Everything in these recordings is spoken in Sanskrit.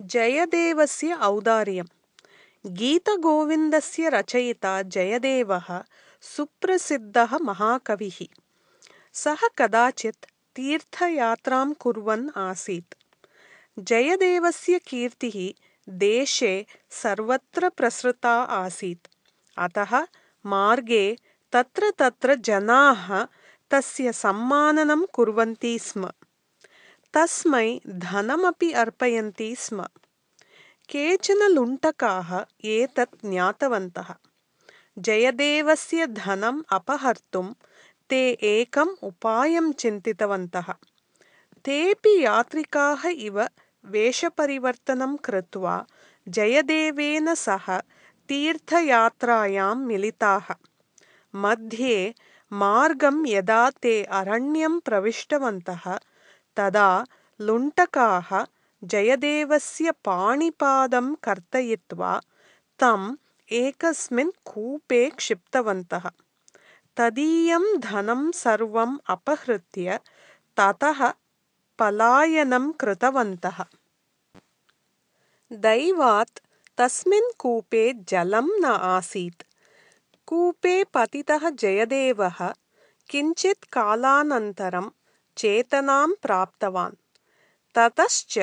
जयदेवस्य औदार्यं गीतगोविन्दस्य रचयिता जयदेवः सुप्रसिद्धः महाकविः। सः कदाचित् तीर्थयात्रां कुर्वन् आसीत्। जयदेवस्य कीर्तिः देशे सर्वत्र प्रसृता आसीत्। अतः मार्गे तत्र तत्र जनाः तस्य सम्माननं कुर्वन्ति स्म तस्मै धनमपि अर्पयन्ति स्म। केचन लुण्टकाः एतत् ज्ञातवन्तः। जयदेवस्य धनम् अपहर्तुं ते एकम् उपायं चिन्तितवन्तः। तेऽपि यात्रिकाः इव वेषपरिवर्तनं कृत्वा जयदेवेन सह तीर्थयात्रायां मिलिताः। मध्ये मार्गं यदा ते अरण्यं प्रविष्टवन्तः तदा लुण्टकाः जयदेवस्य पाणिपादं कर्तयित्वा तम् एकस्मिन् कूपे क्षिप्तवन्तः। तदीयं धनं सर्वम् अपहृत्य ततः पलायनं कृतवन्तः। दैवात् तस्मिन् कूपे जलं न आसीत्। कूपे पतितः जयदेवः किञ्चित् कालानन्तरं चेतनां प्राप्तवान्। ततश्च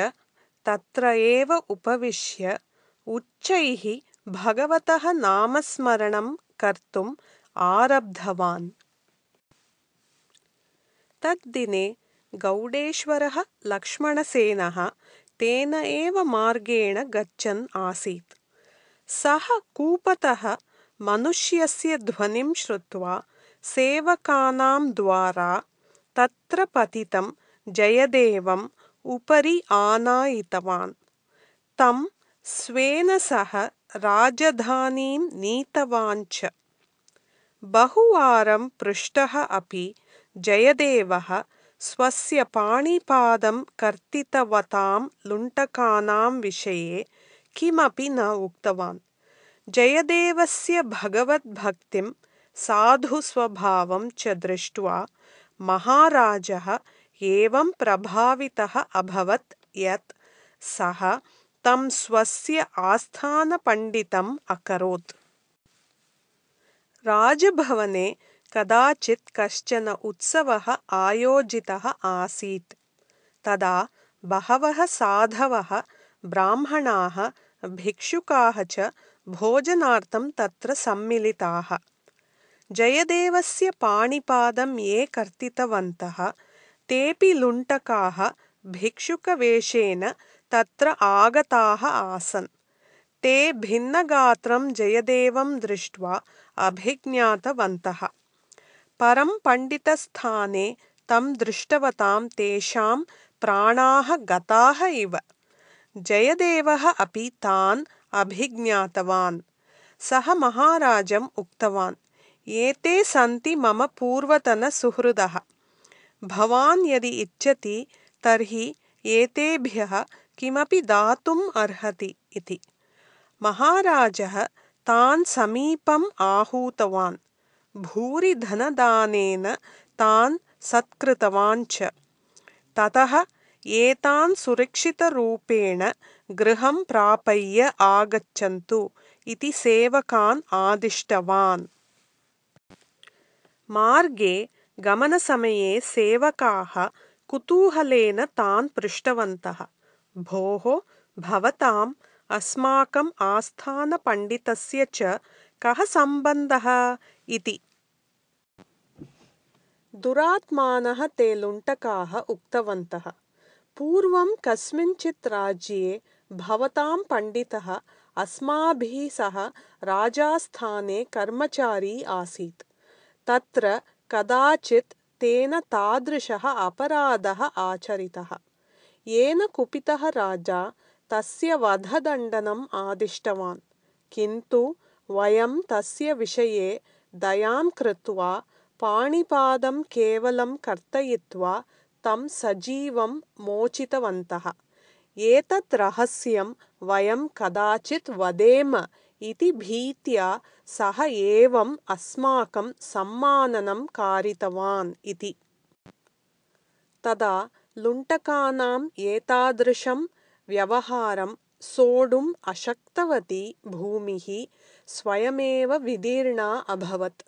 तत्र एव उपविश्य उच्चैः भगवतः नामस्मरणं कर्तुम् आरब्धवान्। तद्दिने गौडेश्वरः लक्ष्मणसेनः तेन एव मार्गेण गच्छन् आसीत्। सः कूपतः मनुष्यस्य ध्वनिं श्रुत्वा सेवकानां द्वारा तत्र पतितं जयदेवम् उपरि आनायितवान्। तं स्वेन सह राजधानीं नीतवान् च। बहुवारं पृष्टः अपि जयदेवः स्वस्य पाणिपादं कर्तितवतां लुण्टकानां विषये किमपि न उक्तवान्। जयदेवस्य भगवद्भक्तिं साधुस्वभावं च दृष्ट्वा महाराजः एवं प्रभावितः अभवत् यत् सः तं स्वस्य आस्थानपण्डितम् अकरोत्। राजभवने कदाचित् कश्चन उत्सवः आयोजितः आसीत्। तदा बहवः साधवः ब्राह्मणाः भिक्षुकाः च भोजनार्थं तत्र सम्मिलिताः जयदेवस्य पाणिपादं ये कर्तितवन्तः तेऽपि लुण्टकाः भिक्षुकवेषेण तत्र आगताः आसन्। ते भिन्नगात्रं जयदेवं दृष्ट्वा अभिज्ञातवन्तः। परं पण्डितस्थाने तं दृष्टवतां तेषां प्राणाः गताः इव। जयदेवः अपि तान् अभिज्ञातवान्। सः महाराजम् उक्तवान् एते सन्ति मम पूर्वतनसुहृदः। भवान् यदि इच्छति तर्हि एतेभ्यः किमपि दातुम् अर्हति इति। महाराजः तान् समीपम् आहूतवान्। भूरिधनदानेन तान् सत्कृतवान् च। ततः एतान् सुरक्षितरूपेण गृहं प्रापय्य आगच्छन्तु इति सेवकान् आदिष्टवान् मार्गे गमनसमये सेवकाः कुतूहलेन तान् पृष्टवन्तः। भोः भवताम् अस्माकम् आस्थानपण्डितस्य च कः सम्बन्धः इति। दुरात्मानः ते लुण्टकाः उक्तवन्तः। पूर्वं कस्मिंश्चित् राज्ये भवतां पण्डितः अस्माभिः सह राजास्थाने कर्मचारी आसीत् तत्र कदाचित् तेन तादृशः अपराधः आचरितः। येन कुपितः राजा तस्य वधदण्डनम् आदिष्टवान्। किन्तु वयं तस्य विषये दयां कृत्वा पाणिपादं केवलं कर्तयित्वा तं सजीवं मोचितवन्तः। एतत् रहस्यं वयं कदाचित् वदेम इति भीत्या सः एवम् अस्माकं सम्माननं कारितवान् इति। तदा लुण्टकानाम् एतादृशं व्यवहारं सोढुम् अशक्तवती भूमिः स्वयमेव विदीर्णा अभवत्।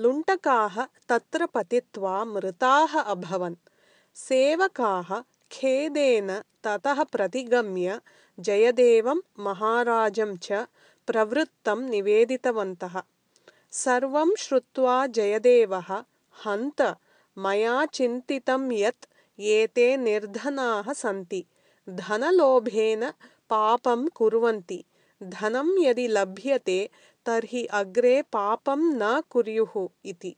लुण्टकाः तत्र पतित्वा मृताः अभवन्। सेवकाः खेदेन ततः प्रतिगम्य जयदेवं महाराजं च प्रवृत्तं निवेदितवन्तः। सर्वं श्रुत्वा जयदेवः हन्त मया चिन्तितं यत् एते निर्धनाः सन्ति। धनलोभेन पापं कुर्वन्ति। धनं यदि लभ्यते तर्हि अग्रे पापं न कुर्युः इति।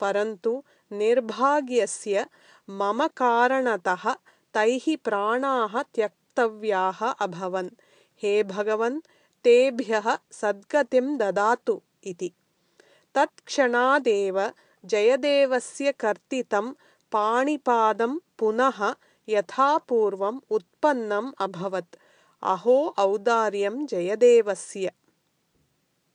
परन्तु निर्भाग्यस्य मम कारणतः तैः प्राणाः त्यक्तव्याः अभवन्। हे भगवन् तेभ्यः सद्गतिं ददातु इति। तत्क्षणादेव जयदेवस्य कर्तितं पाणिपादं पुनः यथापूर्वम् उत्पन्नम् अभवत्। अहो औदार्यं जयदेवस्य